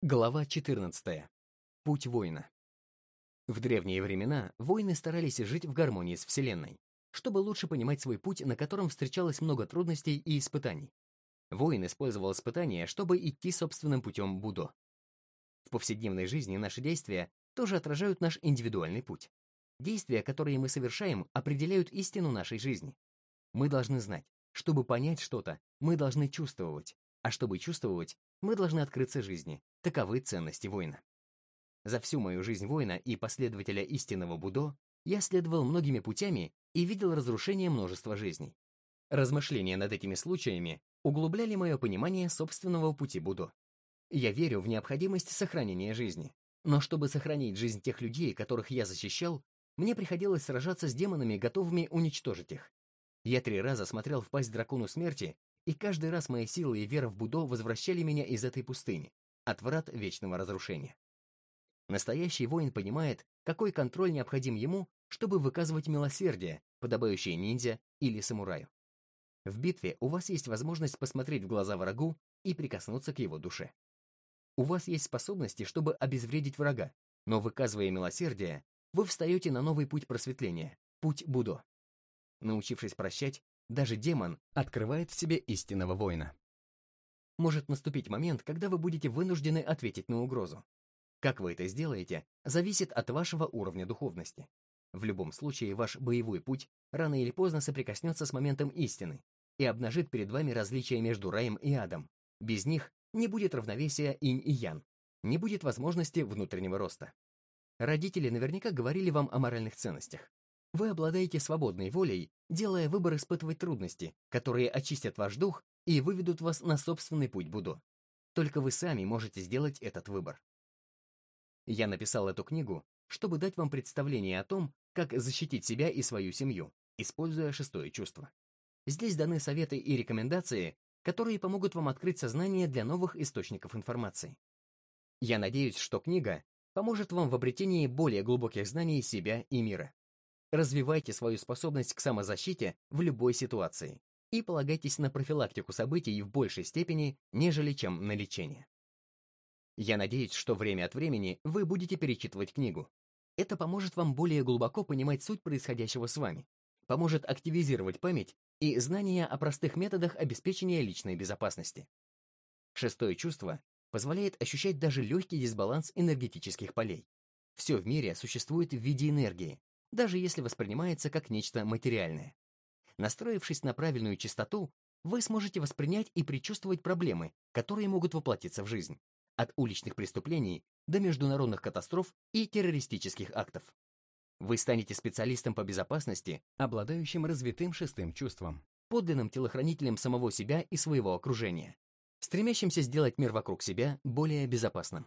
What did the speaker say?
Глава 14. Путь воина. В древние времена воины старались жить в гармонии с Вселенной, чтобы лучше понимать свой путь, на котором встречалось много трудностей и испытаний. Воин использовал испытания, чтобы идти собственным путем Будо. В повседневной жизни наши действия тоже отражают наш индивидуальный путь. Действия, которые мы совершаем, определяют истину нашей жизни. Мы должны знать, чтобы понять что-то, мы должны чувствовать, а чтобы чувствовать, мы должны открыться жизни. Таковы ценности воина. За всю мою жизнь воина и последователя истинного Будо я следовал многими путями и видел разрушение множества жизней. Размышления над этими случаями углубляли мое понимание собственного пути Будо. Я верю в необходимость сохранения жизни. Но чтобы сохранить жизнь тех людей, которых я защищал, мне приходилось сражаться с демонами, готовыми уничтожить их. Я три раза смотрел в пасть дракону смерти и каждый раз мои силы и вера в Будо возвращали меня из этой пустыни, от врат вечного разрушения. Настоящий воин понимает, какой контроль необходим ему, чтобы выказывать милосердие, подобающее ниндзя или самураю. В битве у вас есть возможность посмотреть в глаза врагу и прикоснуться к его душе. У вас есть способности, чтобы обезвредить врага, но выказывая милосердие, вы встаете на новый путь просветления, путь Будо. Научившись прощать, даже демон открывает в себе истинного воина. Может наступить момент, когда вы будете вынуждены ответить на угрозу. Как вы это сделаете, зависит от вашего уровня духовности. В любом случае, ваш боевой путь рано или поздно соприкоснется с моментом истины и обнажит перед вами различия между раем и адом. Без них не будет равновесия инь и ян, не будет возможности внутреннего роста. Родители наверняка говорили вам о моральных ценностях. Вы обладаете свободной волей, делая выбор испытывать трудности, которые очистят ваш дух и выведут вас на собственный путь Будо. Только вы сами можете сделать этот выбор. Я написал эту книгу, чтобы дать вам представление о том, как защитить себя и свою семью, используя шестое чувство. Здесь даны советы и рекомендации, которые помогут вам открыть сознание для новых источников информации. Я надеюсь, что книга поможет вам в обретении более глубоких знаний себя и мира. Развивайте свою способность к самозащите в любой ситуации и полагайтесь на профилактику событий в большей степени, нежели чем на лечение. Я надеюсь, что время от времени вы будете перечитывать книгу. Это поможет вам более глубоко понимать суть происходящего с вами, поможет активизировать память и знания о простых методах обеспечения личной безопасности. Шестое чувство позволяет ощущать даже легкий дисбаланс энергетических полей. Все в мире существует в виде энергии, даже если воспринимается как нечто материальное. Настроившись на правильную частоту, вы сможете воспринять и предчувствовать проблемы, которые могут воплотиться в жизнь, от уличных преступлений до международных катастроф и террористических актов. Вы станете специалистом по безопасности, обладающим развитым шестым чувством, подлинным телохранителем самого себя и своего окружения, стремящимся сделать мир вокруг себя более безопасным.